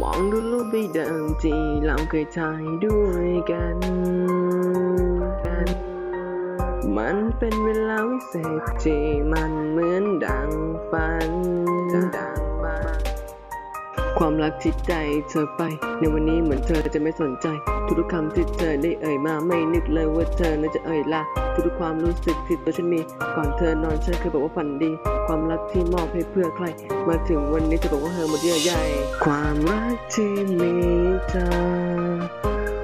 มองดูรูปใบเดิมที่เราเคยถ่ายด้วยกัน มันเป็นเวลาวิเศษที่มันเหมือนดังฝันดั ความรักที่ใจเธอไป ในวันนี้เหมือนเธอจะไม่สนใจ ทุกๆคำที่เธอได้เอ่ยมาไม่นึกเลยว่าเธอน่าจะเอ่ยลาทุกๆความรู้สึกที่ตัวฉันมี ก่อนเธอนอนฉันเคยบอกว่าฝันดี ความรักที่มอบให้เพื่อใคร มาถึงวันนี้จะบอกว่าเธอหมดเยื่อใยความรักที่มีเธอ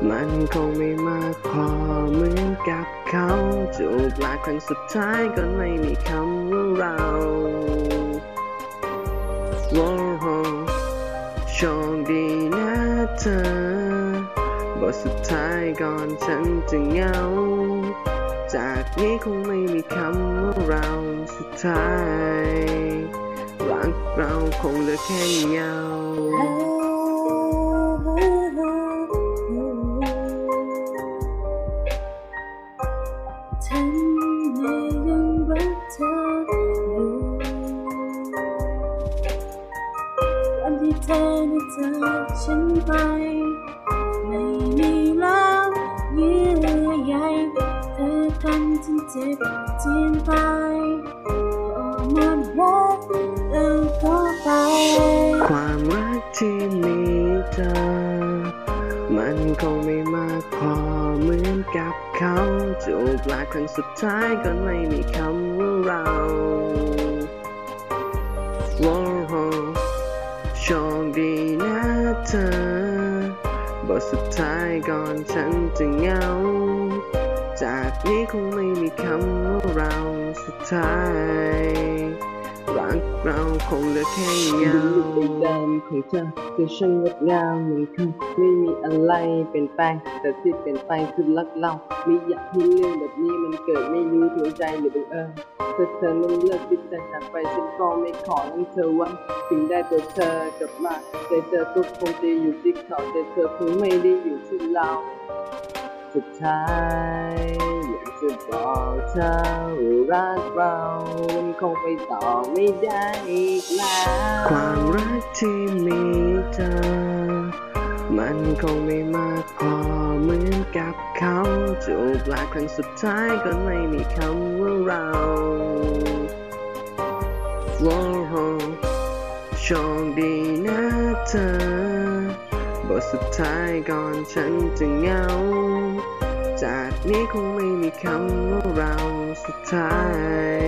มันคงไม่มากพอเหมือนกับเขาจูบลาครั้งสุดท้ายก็ไม่มีคำ เธอบทสุดท้ายก่อนฉันจะเหงา จากนี้คงไม่มีคำว่าเราสุดท้ายรักเราคงเหลือแค่เงาฉันยังรักเธอ อได้จากฉันไป ไม่มีแล้วเยื่อใยเธอทำฉันเจ็บเจียนไปพอหมดรักเราก็ไป ความรักที่มีเธอ มันคงไม่มากพอเหมือนกับเขาจูบลาครั้งสุดท้ายก็ไม่มีคำว่าเรา ชคดีนะเธอบทสุดท้ายก่อนฉันจะเหงา จากนี้คงไม่มีคำว่าเราสุดท้ายรัก เราคงเหลือแค่เงาดูดำของเธอคือช่างงดงามเหมือนเขาไม่มีอะไรเปลี่ยนแปลงแต่ที่เปลี่ยนไปคือรักเราไม่อยากให้เรื่องแบบนี้มันเกิดไม่รู้ถึงใจหรือบังเอิญถ้าเธอนั้นเลิกคิดจะจากไปฉันก็ไม่ขอให้เธอวันถึงได้ตัวเธอกลับมาแต่เธอทุกคงจะอยู่ที่เขาแต่เธอคงไม่ได้อยู่ที่เรา สุดท้ายอยากจะบอกเธอว่ารักเรามันคงไปต่อไม่ได้อีกแล้วความรักที่มีเธอ มันคงไม่มากพอเหมือนกับเขาจูบลาครั้งสุดท้ายก็ไม่มีคำว่าเราโว้โหโชคดี สุดท้ายก่อนฉันจะเหงา จากนี้คงไม่มีคำว่าเราสุดท้าย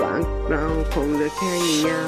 รักเราคงเหลือแค่เงา